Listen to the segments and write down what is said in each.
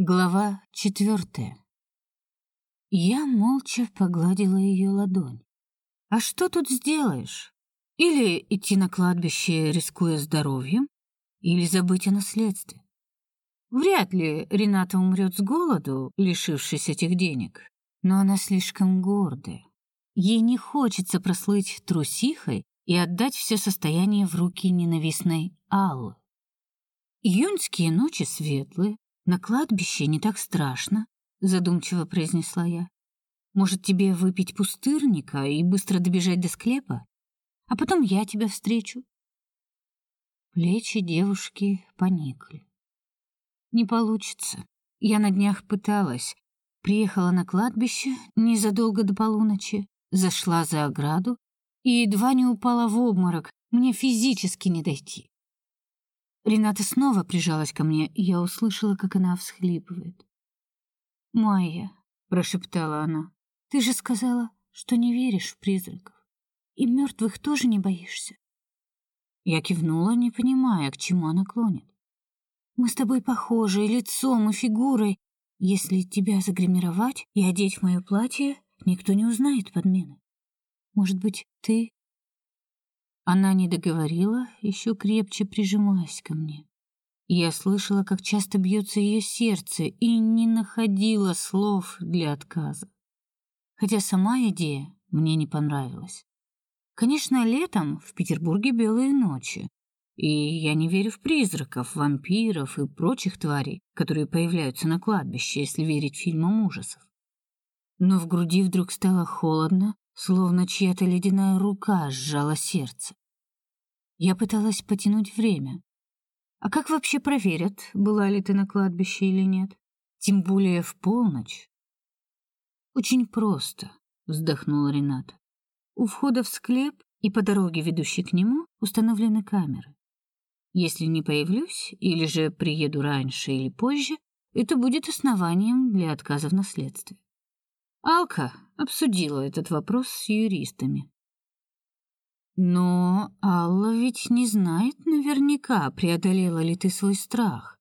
Глава четвертая. Я молча погладила ее ладонь. А что тут сделаешь? Или идти на кладбище, рискуя здоровьем, или забыть о наследстве. Вряд ли Рената умрет с голоду, лишившись этих денег, но она слишком гордая. Ей не хочется прослыть трусихой и отдать все состояние в руки ненавистной Аллы. Июньские ночи светлые, на кладбище не так страшно, задумчиво произнесла я. Может, тебе выпить пустырника и быстро добежать до склепа, а потом я тебя встречу. Плечи девушки поникли. Не получится. Я на днях пыталась. Приехала на кладбище незадолго до полуночи, зашла за ограду и едва не упала в обморок. Мне физически не дойти. Рената снова прижалась ко мне, и я услышала, как она всхлипывает. "Майя", прошептала она. "Ты же сказала, что не веришь в призраков. И мертвых тоже не боишься?" Я кивнула, не понимая, к чему она клонит. "Мы с тобой похожи и лицом, и фигурой. Если тебя загримировать и одеть в моё платье, никто не узнает подмены. Может быть, ты она не договорила, еще крепче прижимаясь ко мне. Я слышала, как часто бьется ее сердце, и не находила слов для отказа. Хотя сама идея мне не понравилась. Конечно, летом в Петербурге белые ночи, и я не верю в призраков, вампиров и прочих тварей, которые появляются на кладбище, если верить фильмам ужасов. Но в груди вдруг стало холодно, словно чья-то ледяная рука сжала сердце. Я пыталась потянуть время. А как вообще проверят, была ли ты на кладбище или нет? Тем более в полночь. Очень просто, вздохнула Рената. У входа в склеп и по дороге, ведущей к нему, установлены камеры. Если не появлюсь или же приеду раньше или позже, это будет основанием для отказа в наследстве. Алка обсудила этот вопрос с юристами. Но Алла ведь не знает наверняка, преодолела ли ты свой страх.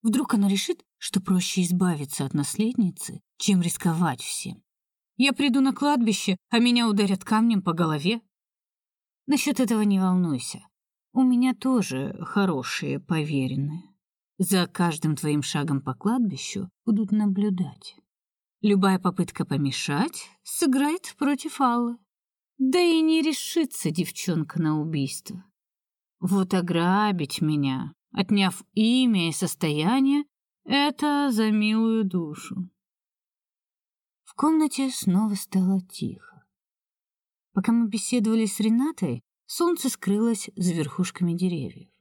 Вдруг она решит, что проще избавиться от наследницы, чем рисковать всем. Я приду на кладбище, а меня ударят камнем по голове. Насчет этого не волнуйся. У меня тоже хорошие поверенные. За каждым твоим шагом по кладбищу будут наблюдать. Любая попытка помешать сыграет против Аллы. Да и не решится девчонка на убийство. Вот ограбить меня, отняв имя и состояние, это за милую душу. В комнате снова стало тихо. Пока мы беседовали с Ренатой, солнце скрылось за верхушками деревьев.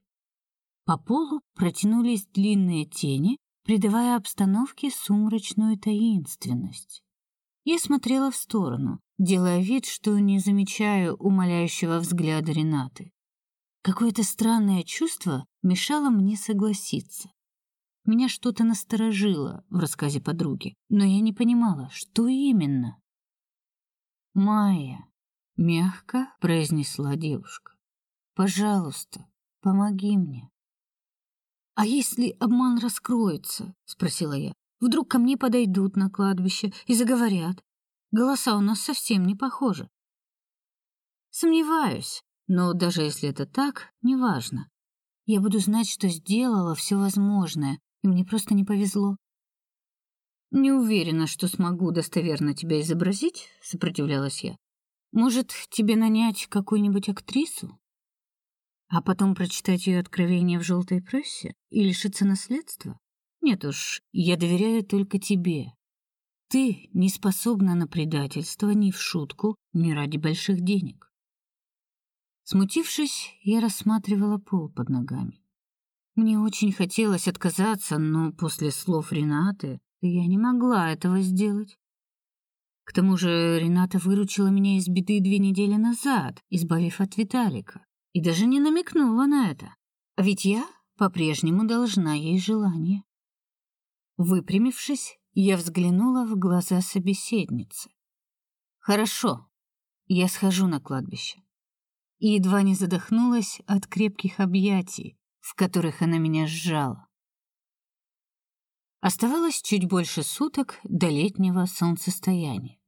По полу протянулись длинные тени, придавая обстановке сумрачную таинственность. Я смотрела в сторону, делая вид, что не замечаю умоляющего взгляда Ренаты. Какое-то странное чувство мешало мне согласиться. Меня что-то насторожило в рассказе подруги, но я не понимала, что именно. «Майя», — мягко произнесла девушка, — «пожалуйста, помоги мне». «А если обман раскроется?» — спросила я. «Вдруг ко мне подойдут на кладбище и заговорят, Голоса у нас совсем не похожи. Сомневаюсь, но даже если это так, неважно. Я буду знать, что сделала все возможное, и мне просто не повезло. Не уверена, что смогу достоверно тебя изобразить, сопротивлялась я. Может, тебе нанять какую-нибудь актрису? А потом прочитать ее откровение в желтой прессе и лишиться наследства? Нет уж, я доверяю только тебе. Ты не способна на предательство ни в шутку, ни ради больших денег. Смутившись, я рассматривала пол под ногами. Мне очень хотелось отказаться, но после слов Ренаты я не могла этого сделать. К тому же Рената выручила меня из беды две недели назад, избавив от Виталика, и даже не намекнула на это. Ведь я по-прежнему должна ей желание. Выпрямившись, я взглянула в глаза собеседницы. Хорошо. Я схожу на кладбище. И едва не задохнулась от крепких объятий, в которых она меня сжала. Оставалось чуть больше суток до летнего солнцестояния.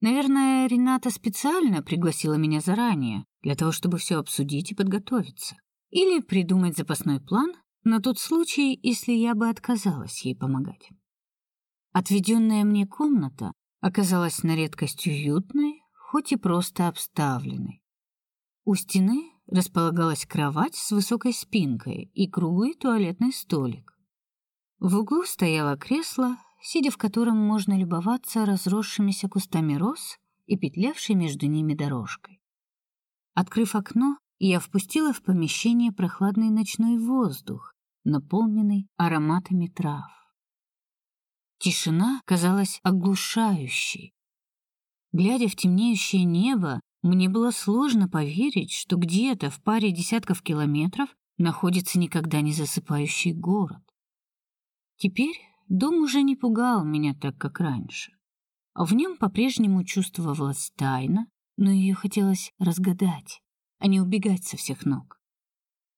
Наверное, Рената специально пригласила меня заранее, для того, чтобы все обсудить и подготовиться. Или придумать запасной план на тот случай, если я бы отказалась ей помогать. Отведенная мне комната оказалась на редкость уютной, хоть и просто обставленной. У стены располагалась кровать с высокой спинкой и круглый туалетный столик. В углу стояло кресло, сидя в котором можно любоваться разросшимися кустами роз и петлявшей между ними дорожкой. Открыв окно, я впустила в помещение прохладный ночной воздух, наполненный ароматами трав. Тишина казалась оглушающей. Глядя в темнеющее небо, мне было сложно поверить, что где-то в паре десятков километров находится никогда не засыпающий город. Теперь дом уже не пугал меня так, как раньше. В нем по-прежнему чувствовалась тайна, но ее хотелось разгадать, а не убегать со всех ног.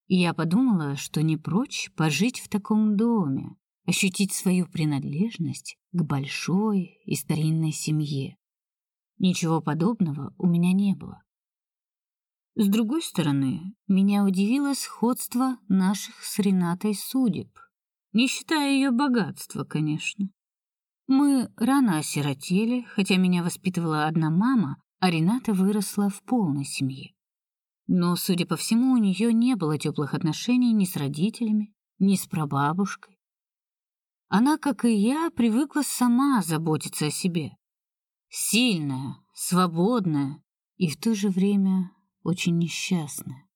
Я подумала, что не прочь пожить в таком доме, ощутить свою принадлежность к большой и старинной семье. Ничего подобного у меня не было. С другой стороны, меня удивило сходство наших с Ренатой судеб не считая ее богатства, конечно. Мы рано осиротели, хотя меня воспитывала одна мама, а Рената выросла в полной семье. Но, судя по всему, у нее не было теплых отношений ни с родителями, ни с прабабушкой. Она, как и я, привыкла сама заботиться о себе. Сильная, свободная и в то же время очень несчастная.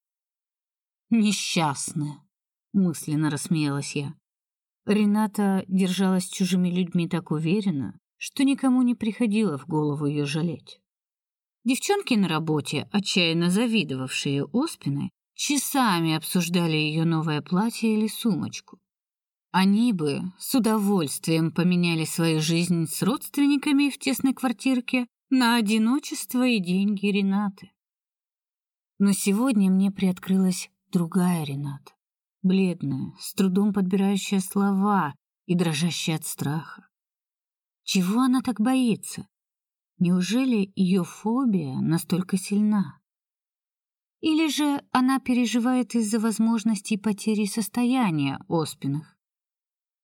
Несчастная, мысленно рассмеялась я. Рената держалась чужими людьми так уверенно, что никому не приходило в голову ее жалеть. Девчонки на работе, отчаянно завидовавшие Оспиной, часами обсуждали ее новое платье или сумочку. Они бы с удовольствием поменяли свою жизнь с родственниками в тесной квартирке на одиночество и деньги Ренаты. Но сегодня мне приоткрылась другая Рената бледная, с трудом подбирающая слова и дрожащая от страха. Чего она так боится? Неужели ее фобия настолько сильна? Или же она переживает из-за возможности потери состояния Оспиных?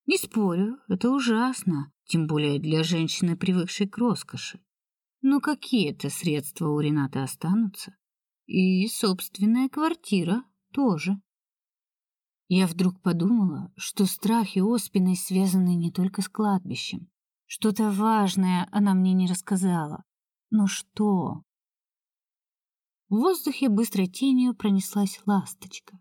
Не спорю, это ужасно, тем более для женщины, привыкшей к роскоши. Но какие-то средства у Ренаты останутся. И собственная квартира тоже. Я вдруг подумала, что страхи Оспиной связаны не только с кладбищем. Что-то важное она мне не рассказала. Но что? В воздухе быстрой тенью пронеслась ласточка.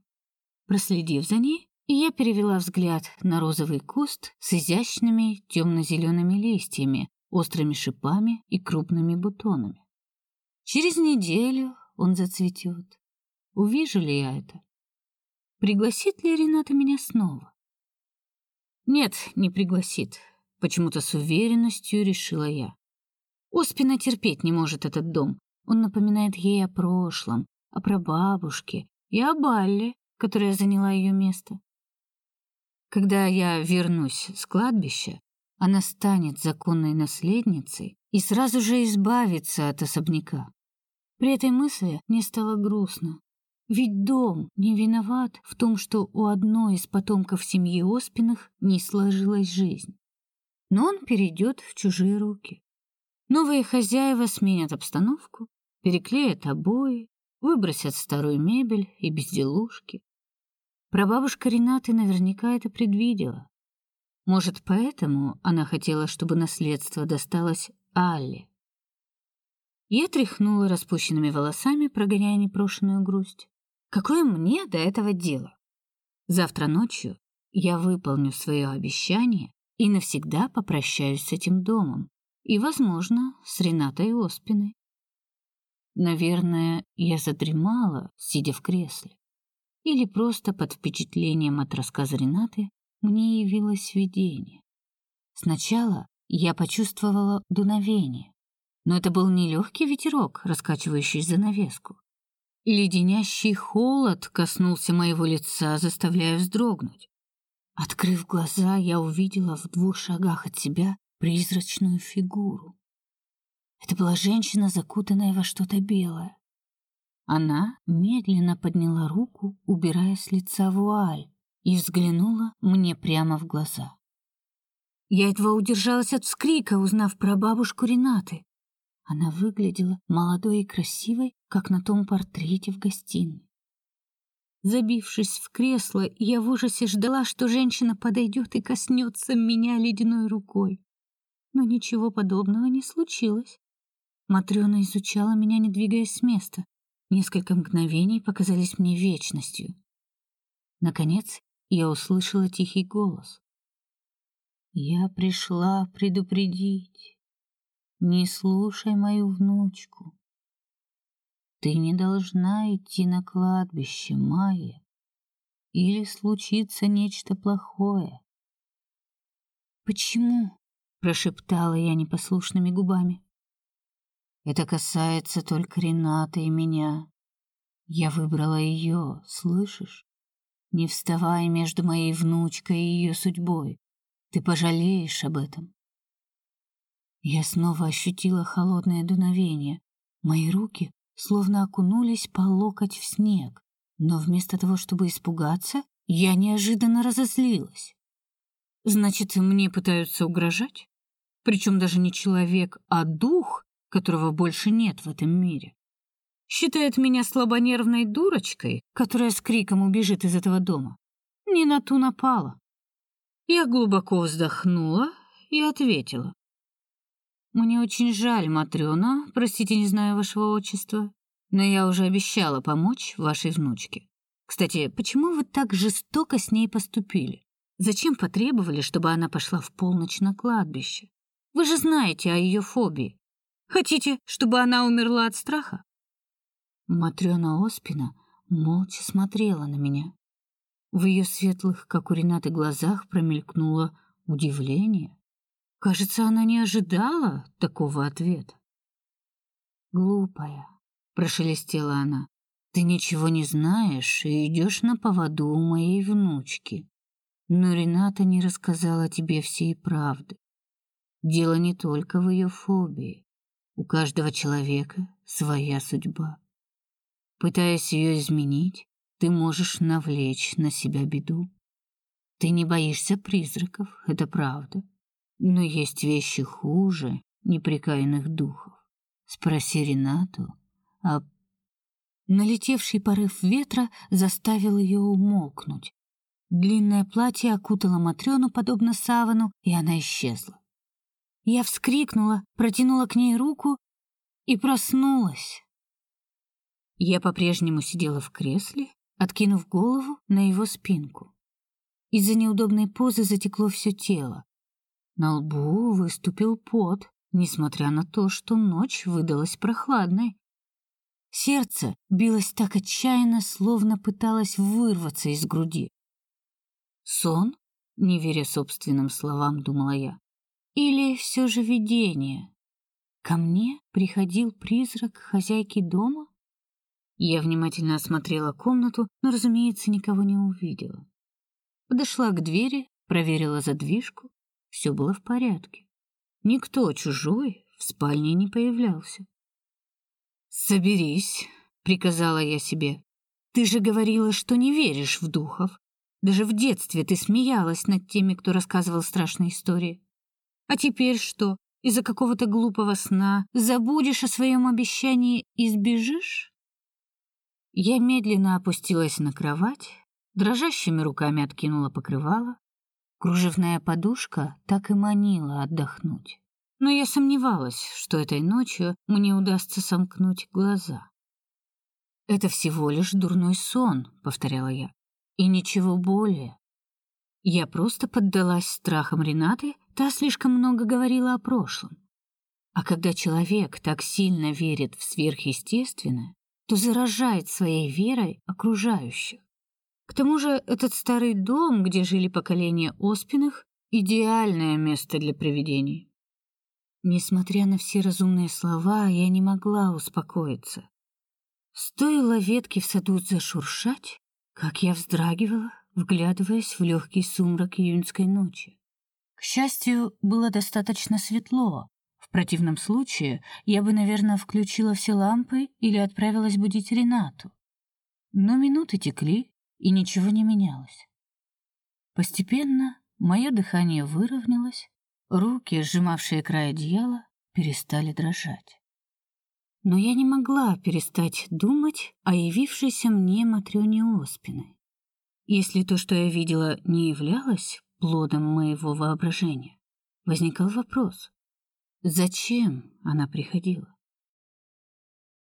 Проследив за ней, я перевела взгляд на розовый куст с изящными темно-зелеными листьями, острыми шипами и крупными бутонами. Через неделю он зацветет. Увижу ли я это? Пригласит ли Рената меня снова? Нет, не пригласит. Почему-то с уверенностью решила я. Оспина терпеть не может этот дом. Он напоминает ей о прошлом, о прабабушке и о Балле, которая заняла ее место. Когда я вернусь с кладбища, она станет законной наследницей и сразу же избавится от особняка. При этой мысли мне стало грустно. Ведь дом не виноват в том, что у одной из потомков семьи Оспиных не сложилась жизнь. Но он перейдет в чужие руки. Новые хозяева сменят обстановку, переклеят обои, выбросят старую мебель и безделушки. Прабабушка Ренаты наверняка это предвидела. Может, поэтому она хотела, чтобы наследство досталось Алле. Я тряхнула распущенными волосами, прогоняя непрошенную грусть. Какое мне до этого дело? Завтра ночью я выполню свое обещание и навсегда попрощаюсь с этим домом и, возможно, с Ренатой Оспиной. Наверное, я задремала, сидя в кресле. Или просто под впечатлением от рассказа Ренаты мне явилось видение. Сначала я почувствовала дуновение, но это был не легкий ветерок, раскачивающий занавеску. Леденящий холод коснулся моего лица, заставляя вздрогнуть. Открыв глаза, я увидела в двух шагах от себя призрачную фигуру. Это была женщина, закутанная во что-то белое. Она медленно подняла руку, убирая с лица вуаль, и взглянула мне прямо в глаза. Я едва удержалась от вскрика, узнав про бабушку Ренаты. Она выглядела молодой и красивой, как на том портрете в гостиной. Забившись в кресло, я в ужасе ждала, что женщина подойдет и коснется меня ледяной рукой. Но ничего подобного не случилось. Матрёна изучала меня, не двигаясь с места. Несколько мгновений показались мне вечностью. Наконец, я услышала тихий голос. Я пришла предупредить. Не слушай мою внучку. Ты не должна идти на кладбище, Майя, или случится нечто плохое. Почему? прошептала я непослушными губами. Это касается только Ренаты и меня. Я выбрала ее, слышишь? Не вставай между моей внучкой и ее судьбой. Ты пожалеешь об этом. Я снова ощутила холодное дуновение. Мои руки словно окунулись по локоть в снег, но вместо того, чтобы испугаться, я неожиданно разозлилась. Значит, мне пытаются угрожать? Причем даже не человек, а дух, которого больше нет в этом мире. Считает меня слабонервной дурочкой, которая с криком убежит из этого дома. Не на ту напала. Я глубоко вздохнула и ответила: Мне очень жаль, Матрёна, простите, не знаю вашего отчества, но я уже обещала помочь вашей внучке. Кстати, почему вы так жестоко с ней поступили? Зачем потребовали, чтобы она пошла в полночь на кладбище? Вы же знаете о ее фобии. Хотите, чтобы она умерла от страха? Матрёна Оспина молча смотрела на меня. В ее светлых, как у Ренаты, глазах промелькнуло удивление. Кажется, она не ожидала такого ответа. «Глупая», — прошелестела она, — «ты ничего не знаешь и идешь на поводу у моей внучки. Но Рената не рассказала тебе всей правды. Дело не только в ее фобии. У каждого человека своя судьба. Пытаясь ее изменить, ты можешь навлечь на себя беду. Ты не боишься призраков, это правда. Но есть вещи хуже неприкаянных духов. Спроси Ренату, а налетевший порыв ветра заставил ее умолкнуть. Длинное платье окутало Матрёну подобно савану, и она исчезла. Я вскрикнула, протянула к ней руку и проснулась. Я по-прежнему сидела в кресле, откинув голову на его спинку. Из-за неудобной позы затекло все тело. На лбу выступил пот, несмотря на то, что ночь выдалась прохладной. Сердце билось так отчаянно, словно пыталось вырваться из груди. Сон, не веря собственным словам, думала я. Или все же видение? Ко мне приходил призрак хозяйки дома? Я внимательно осмотрела комнату, но, разумеется, никого не увидела. Подошла к двери, проверила задвижку. Все было в порядке. Никто чужой в спальне не появлялся. «Соберись», — приказала я себе. «Ты же говорила, что не веришь в духов. Даже в детстве ты смеялась над теми, кто рассказывал страшные истории. А теперь что? Из-за какого-то глупого сна забудешь о своем обещании и сбежишь?» Я медленно опустилась на кровать, дрожащими руками откинула покрывало. Кружевная подушка так и манила отдохнуть. Но я сомневалась, что этой ночью мне удастся сомкнуть глаза. Это всего лишь дурной сон, повторяла я, и ничего более. Я просто поддалась страхам Ренаты, та слишком много говорила о прошлом. А когда человек так сильно верит в сверхъестественное, то заражает своей верой окружающих. К тому же этот старый дом, где жили поколения Оспиных, идеальное место для привидений. Несмотря на все разумные слова, я не могла успокоиться. Стоило ветке в саду зашуршать, как я вздрагивала, вглядываясь в легкий сумрак июньской ночи. К счастью, было достаточно светло. В противном случае я бы, наверное, включила все лампы или отправилась будить Ренату. Но минуты текли, и ничего не менялось. Постепенно мое дыхание выровнялось, руки, сжимавшие край одеяла, перестали дрожать. Но я не могла перестать думать о явившейся мне Матрёне Оспиной. Если то, что я видела, не являлось плодом моего воображения, возникал вопрос: зачем она приходила?